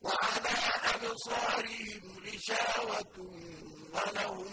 وعلى أبصارهم غشاوة ولهم